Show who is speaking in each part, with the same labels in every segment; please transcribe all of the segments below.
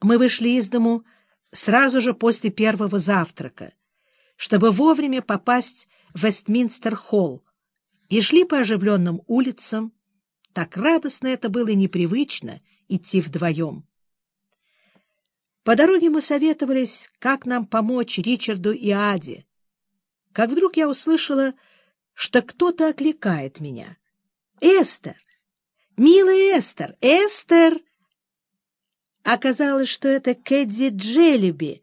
Speaker 1: Мы вышли из дому сразу же после первого завтрака, чтобы вовремя попасть в Вестминстер-холл, и шли по оживленным улицам. Так радостно это было и непривычно идти вдвоем. По дороге мы советовались, как нам помочь Ричарду и Аде, как вдруг я услышала, что кто-то окликает меня. «Эстер! Милая Эстер! Эстер!» Оказалось, что это Кэдди Джеллиби.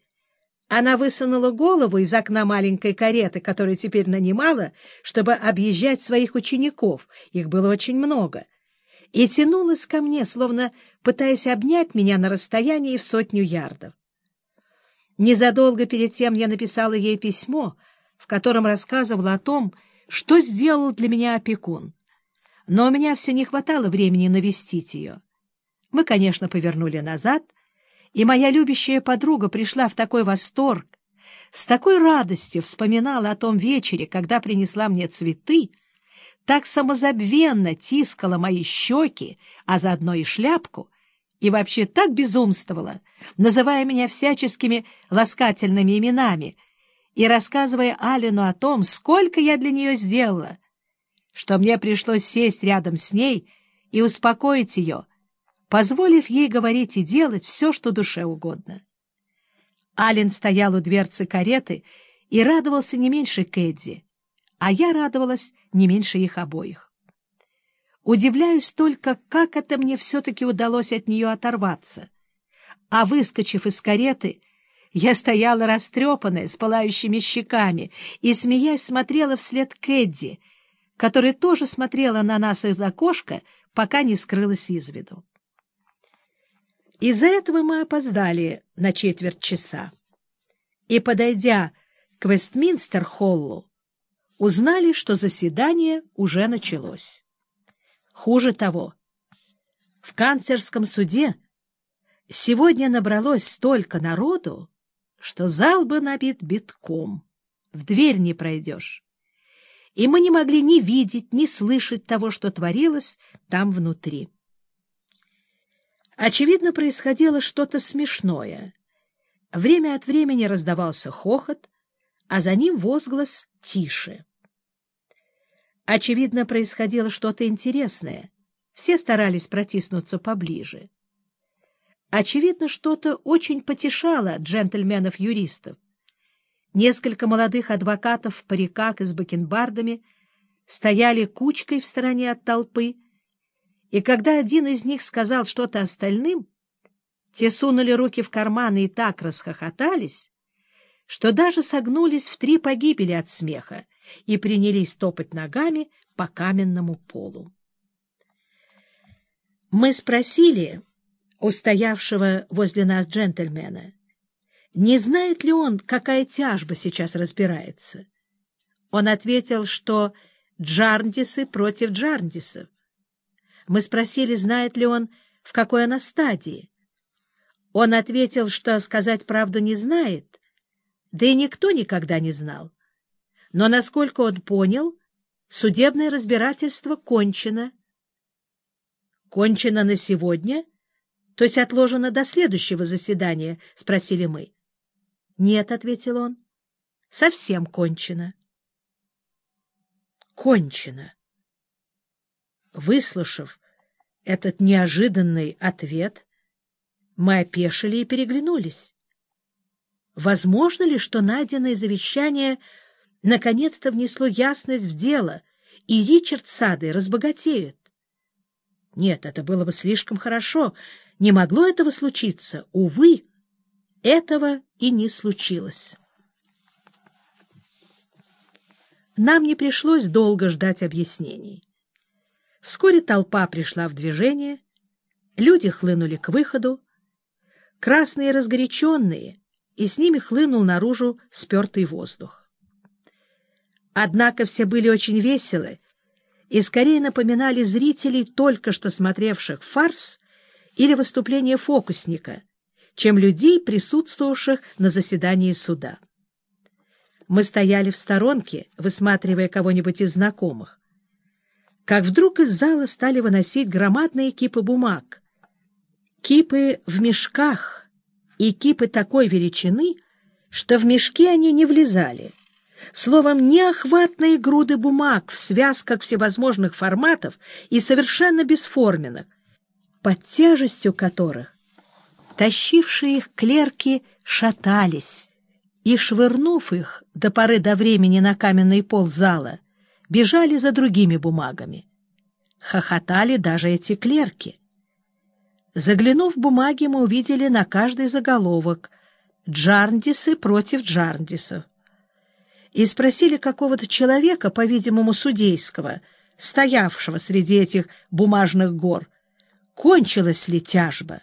Speaker 1: Она высунула голову из окна маленькой кареты, которую теперь нанимала, чтобы объезжать своих учеников, их было очень много, и тянулась ко мне, словно пытаясь обнять меня на расстоянии в сотню ярдов. Незадолго перед тем я написала ей письмо, в котором рассказывала о том, что сделал для меня опекун. Но у меня все не хватало времени навестить ее. Мы, конечно, повернули назад, и моя любящая подруга пришла в такой восторг, с такой радостью вспоминала о том вечере, когда принесла мне цветы, так самозабвенно тискала мои щеки, а заодно и шляпку, и вообще так безумствовала, называя меня всяческими ласкательными именами и рассказывая Алину о том, сколько я для нее сделала, что мне пришлось сесть рядом с ней и успокоить ее — позволив ей говорить и делать все, что душе угодно. Ален стоял у дверцы кареты и радовался не меньше Кэдди, а я радовалась не меньше их обоих. Удивляюсь только, как это мне все-таки удалось от нее оторваться. А выскочив из кареты, я стояла растрепанная, с пылающими щеками, и, смеясь, смотрела вслед Кэдди, которая тоже смотрела на нас из окошка, пока не скрылась из виду. Из-за этого мы опоздали на четверть часа. И, подойдя к Вестминстер-холлу, узнали, что заседание уже началось. Хуже того, в канцлерском суде сегодня набралось столько народу, что зал бы набит битком, в дверь не пройдешь. И мы не могли ни видеть, ни слышать того, что творилось там внутри. Очевидно, происходило что-то смешное. Время от времени раздавался хохот, а за ним возглас «тише». Очевидно, происходило что-то интересное. Все старались протиснуться поближе. Очевидно, что-то очень потешало джентльменов-юристов. Несколько молодых адвокатов в париках и с бакенбардами стояли кучкой в стороне от толпы и когда один из них сказал что-то остальным, те сунули руки в карманы и так расхохотались, что даже согнулись в три погибели от смеха и принялись топать ногами по каменному полу. Мы спросили у стоявшего возле нас джентльмена, не знает ли он, какая тяжба сейчас разбирается. Он ответил, что Джарндисы против Джарндисов. Мы спросили, знает ли он, в какой она стадии. Он ответил, что сказать правду не знает, да и никто никогда не знал. Но, насколько он понял, судебное разбирательство кончено. — Кончено на сегодня? То есть отложено до следующего заседания? — спросили мы. — Нет, — ответил он, — совсем кончено. — Кончено. Выслушав этот неожиданный ответ, мы опешили и переглянулись. Возможно ли, что найденное завещание наконец-то внесло ясность в дело, и Ричард Сады разбогатеет? Нет, это было бы слишком хорошо. Не могло этого случиться. Увы, этого и не случилось. Нам не пришлось долго ждать объяснений. Вскоре толпа пришла в движение, люди хлынули к выходу, красные разгоряченные, и с ними хлынул наружу спертый воздух. Однако все были очень веселы и скорее напоминали зрителей, только что смотревших фарс или выступление фокусника, чем людей, присутствовавших на заседании суда. Мы стояли в сторонке, высматривая кого-нибудь из знакомых как вдруг из зала стали выносить громадные кипы бумаг. Кипы в мешках, и кипы такой величины, что в мешки они не влезали. Словом, неохватные груды бумаг в связках всевозможных форматов и совершенно бесформенных, под тяжестью которых тащившие их клерки шатались и, швырнув их до поры до времени на каменный пол зала, бежали за другими бумагами. Хохотали даже эти клерки. Заглянув в бумаги, мы увидели на каждый заголовок «Джарндисы против Джарндисов» и спросили какого-то человека, по-видимому, судейского, стоявшего среди этих бумажных гор, кончилась ли тяжба.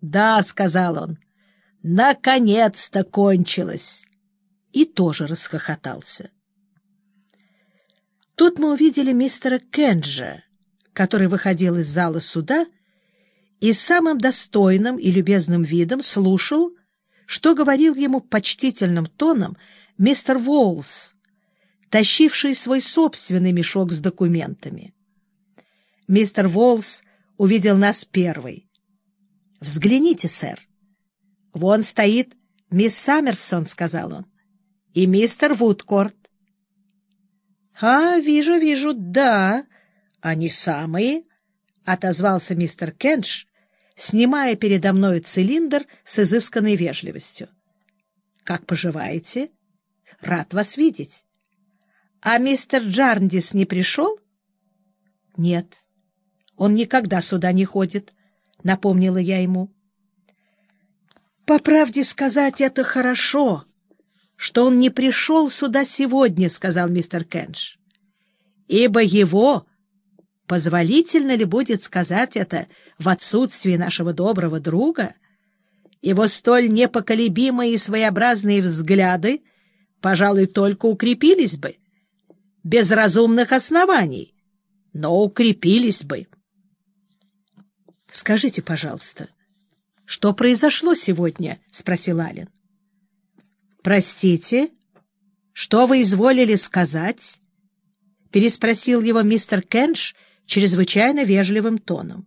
Speaker 1: «Да», — сказал он, — «наконец-то кончилась!» И тоже расхохотался. Тут мы увидели мистера Кенджа, который выходил из зала суда и самым достойным и любезным видом слушал, что говорил ему почтительным тоном мистер Волс, тащивший свой собственный мешок с документами. Мистер Волс увидел нас первый. «Взгляните, сэр. Вон стоит мисс Саммерсон», — сказал он, — «и мистер Вудкорт. — А, вижу, вижу, да, они самые, — отозвался мистер Кенш, снимая передо мной цилиндр с изысканной вежливостью. — Как поживаете? Рад вас видеть. — А мистер Джарндис не пришел? — Нет, он никогда сюда не ходит, — напомнила я ему. — По правде сказать, это хорошо, что он не пришел сюда сегодня, — сказал мистер Кенш. — Ибо его, позволительно ли будет сказать это в отсутствии нашего доброго друга, его столь непоколебимые и своеобразные взгляды, пожалуй, только укрепились бы, без разумных оснований, но укрепились бы. — Скажите, пожалуйста, что произошло сегодня? — спросил Ален. «Простите, что вы изволили сказать?» — переспросил его мистер Кенш чрезвычайно вежливым тоном.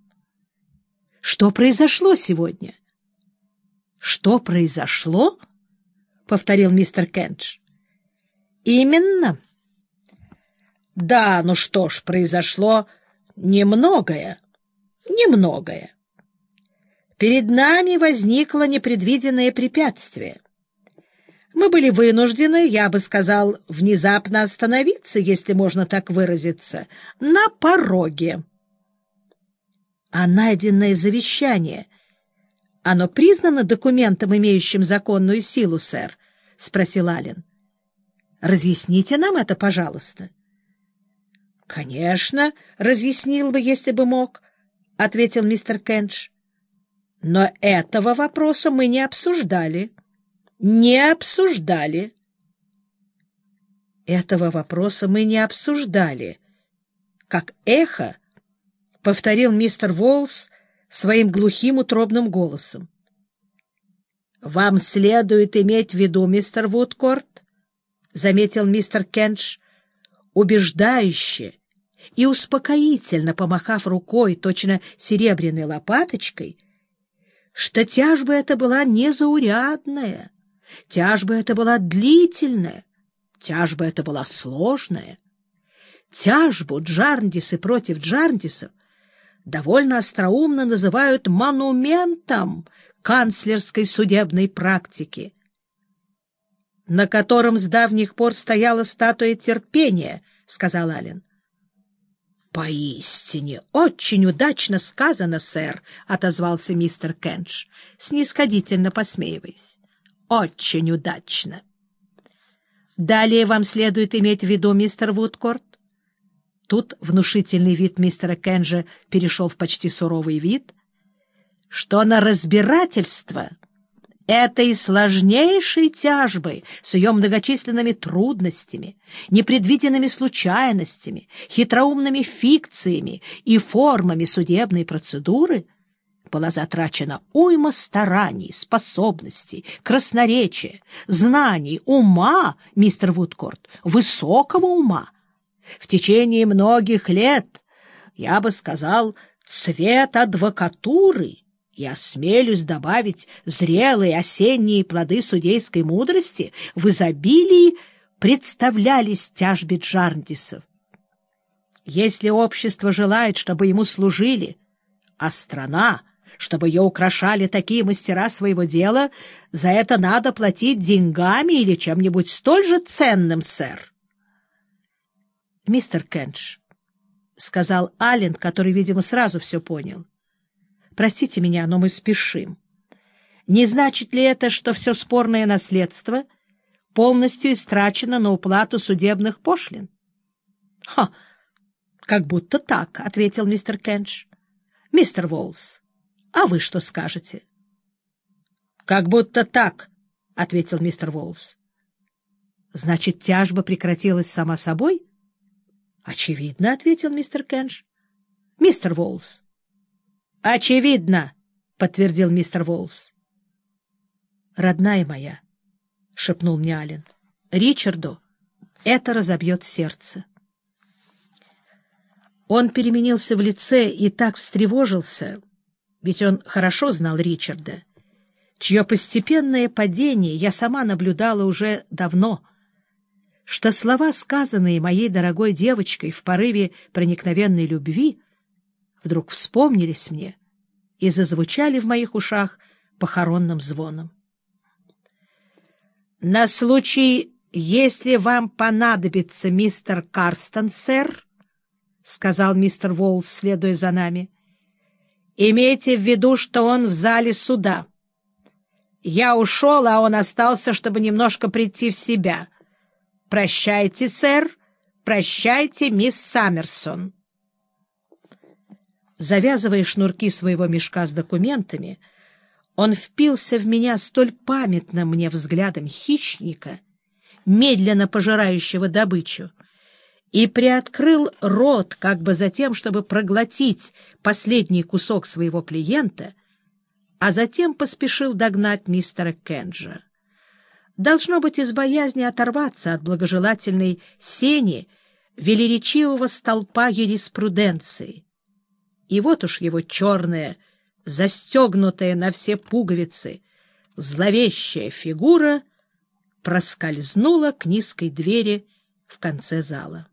Speaker 1: «Что произошло сегодня?» «Что произошло?» — повторил мистер Кенш. «Именно». «Да, ну что ж, произошло немногое, немногое. Перед нами возникло непредвиденное препятствие — мы были вынуждены, я бы сказал, внезапно остановиться, если можно так выразиться, на пороге. А найденное завещание, оно признано документом, имеющим законную силу, сэр? — спросил Аллен. — Разъясните нам это, пожалуйста. — Конечно, разъяснил бы, если бы мог, — ответил мистер Кенш. — Но этого вопроса мы не обсуждали. — не обсуждали. Этого вопроса мы не обсуждали. Как эхо повторил мистер Волс своим глухим утробным голосом. «Вам следует иметь в виду, мистер Вудкорт», — заметил мистер Кенш, убеждающе и успокоительно помахав рукой, точно серебряной лопаточкой, что тяжба эта была незаурядная, Тяжба эта была длительная, тяжба эта была сложная. Тяжбу Джарндисы против Джарндисов довольно остроумно называют монументом канцлерской судебной практики, на котором с давних пор стояла статуя терпения, — сказал Ален. «Поистине, очень удачно сказано, сэр», — отозвался мистер Кенш, снисходительно посмеиваясь очень удачно. Далее вам следует иметь в виду, мистер Вудкорт. Тут внушительный вид мистера Кенджа перешел в почти суровый вид, что на разбирательство этой сложнейшей тяжбы с ее многочисленными трудностями, непредвиденными случайностями, хитроумными фикциями и формами судебной процедуры — была затрачена уйма стараний, способностей, красноречия, знаний, ума, мистер Вудкорт, высокого ума. В течение многих лет, я бы сказал, цвет адвокатуры И осмелюсь добавить, зрелые осенние плоды судейской мудрости в изобилии представлялись тяжбе Джарндисов. Если общество желает, чтобы ему служили, а страна, чтобы ее украшали такие мастера своего дела, за это надо платить деньгами или чем-нибудь столь же ценным, сэр. — Мистер Кенш, — сказал Аллен, который, видимо, сразу все понял, — простите меня, но мы спешим. Не значит ли это, что все спорное наследство полностью истрачено на уплату судебных пошлин? — Ха! Как будто так, — ответил мистер Кенш. — Мистер Волс, а вы что скажете? — Как будто так, — ответил мистер Волс. — Значит, тяжба прекратилась сама собой? — Очевидно, — ответил мистер Кенш. — Мистер Волс. — Очевидно, — подтвердил мистер Волс. — Родная моя, — шепнул мне Аллен, — Ричарду это разобьет сердце. Он переменился в лице и так встревожился, ведь он хорошо знал Ричарда, чье постепенное падение я сама наблюдала уже давно, что слова, сказанные моей дорогой девочкой в порыве проникновенной любви, вдруг вспомнились мне и зазвучали в моих ушах похоронным звоном. «На случай, если вам понадобится мистер Карстон, сэр, — сказал мистер Волс, следуя за нами. — Имейте в виду, что он в зале суда. Я ушел, а он остался, чтобы немножко прийти в себя. Прощайте, сэр, прощайте, мисс Саммерсон. Завязывая шнурки своего мешка с документами, он впился в меня столь памятным мне взглядом хищника, медленно пожирающего добычу, и приоткрыл рот как бы за тем, чтобы проглотить последний кусок своего клиента, а затем поспешил догнать мистера Кенджа. Должно быть из боязни оторваться от благожелательной сени велеречивого столпа юриспруденции. И вот уж его черная, застегнутая на все пуговицы, зловещая фигура проскользнула к низкой двери в конце зала.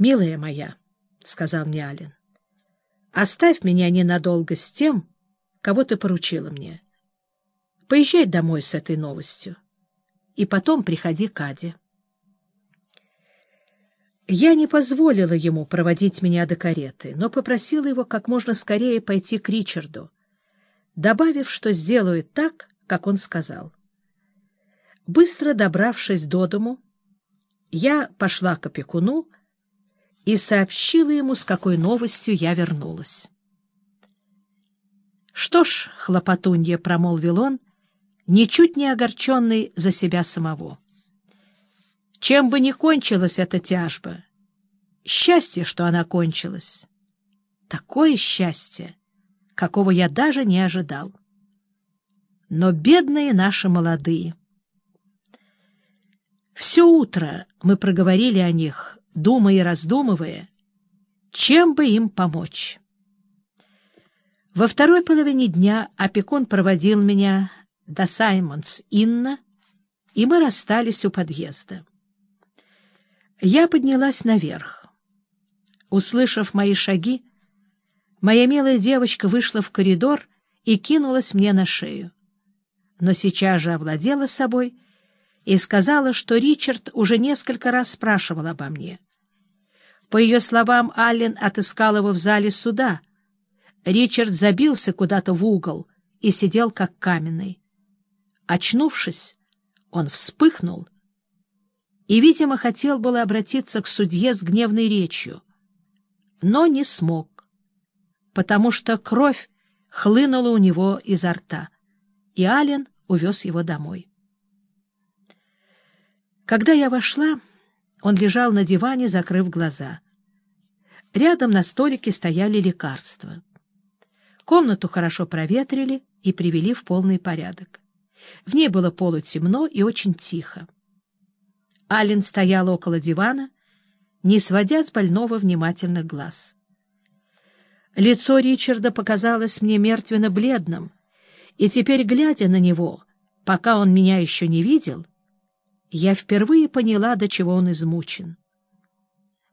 Speaker 1: «Милая моя», — сказал мне Ален, — «оставь меня ненадолго с тем, кого ты поручила мне. Поезжай домой с этой новостью, и потом приходи к Аде». Я не позволила ему проводить меня до кареты, но попросила его как можно скорее пойти к Ричарду, добавив, что сделаю так, как он сказал. Быстро добравшись до дому, я пошла к опекуну, и сообщила ему, с какой новостью я вернулась. «Что ж», — хлопотунья промолвил он, ничуть не огорченный за себя самого. «Чем бы ни кончилась эта тяжба, счастье, что она кончилась. Такое счастье, какого я даже не ожидал. Но бедные наши молодые. Все утро мы проговорили о них думая и раздумывая, чем бы им помочь. Во второй половине дня опекун проводил меня до Саймонс-Инна, и мы расстались у подъезда. Я поднялась наверх. Услышав мои шаги, моя милая девочка вышла в коридор и кинулась мне на шею. Но сейчас же овладела собой и сказала, что Ричард уже несколько раз спрашивал обо мне. По ее словам, Аллен отыскал его в зале суда. Ричард забился куда-то в угол и сидел как каменный. Очнувшись, он вспыхнул и, видимо, хотел было обратиться к судье с гневной речью, но не смог, потому что кровь хлынула у него изо рта, и Аллен увез его домой. Когда я вошла, он лежал на диване, закрыв глаза. Рядом на столике стояли лекарства. Комнату хорошо проветрили и привели в полный порядок. В ней было полутемно и очень тихо. Аллен стоял около дивана, не сводя с больного внимательных глаз. Лицо Ричарда показалось мне мертвенно-бледным, и теперь, глядя на него, пока он меня еще не видел, я впервые поняла, до чего он измучен.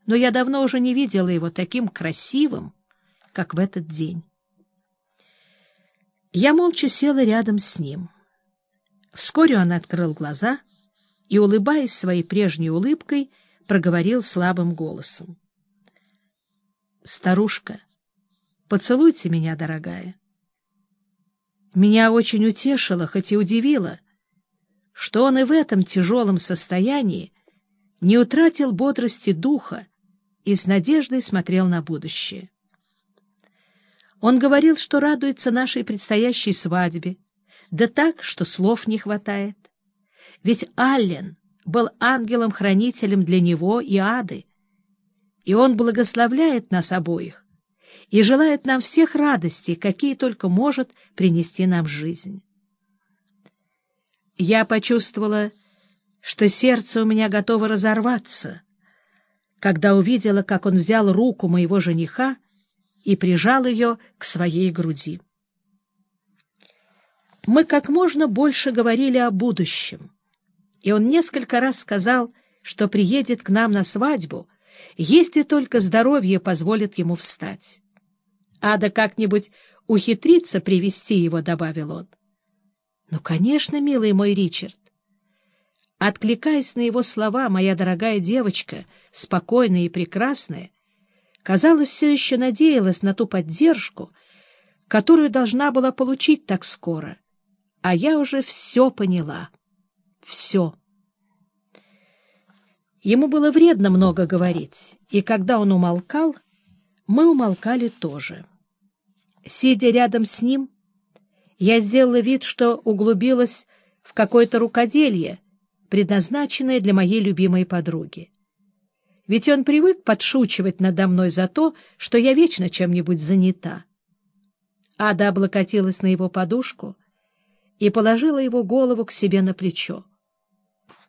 Speaker 1: Но я давно уже не видела его таким красивым, как в этот день. Я молча села рядом с ним. Вскоре он открыл глаза и, улыбаясь своей прежней улыбкой, проговорил слабым голосом. «Старушка, поцелуйте меня, дорогая». Меня очень утешило, хоть и удивило, что он и в этом тяжелом состоянии не утратил бодрости духа и с надеждой смотрел на будущее. Он говорил, что радуется нашей предстоящей свадьбе, да так, что слов не хватает. Ведь Аллен был ангелом-хранителем для него и Ады, и он благословляет нас обоих и желает нам всех радостей, какие только может принести нам жизнь. Я почувствовала, что сердце у меня готово разорваться, когда увидела, как он взял руку моего жениха и прижал ее к своей груди. Мы как можно больше говорили о будущем, и он несколько раз сказал, что приедет к нам на свадьбу, если только здоровье позволит ему встать. Ада как-нибудь ухитрится привести его, — добавил он. — Ну, конечно, милый мой Ричард. Откликаясь на его слова, моя дорогая девочка, спокойная и прекрасная, казалось, все еще надеялась на ту поддержку, которую должна была получить так скоро. А я уже все поняла. Все. Ему было вредно много говорить, и когда он умолкал, мы умолкали тоже. Сидя рядом с ним, я сделала вид, что углубилась в какое-то рукоделье, предназначенное для моей любимой подруги ведь он привык подшучивать надо мной за то, что я вечно чем-нибудь занята. Ада облокотилась на его подушку и положила его голову к себе на плечо.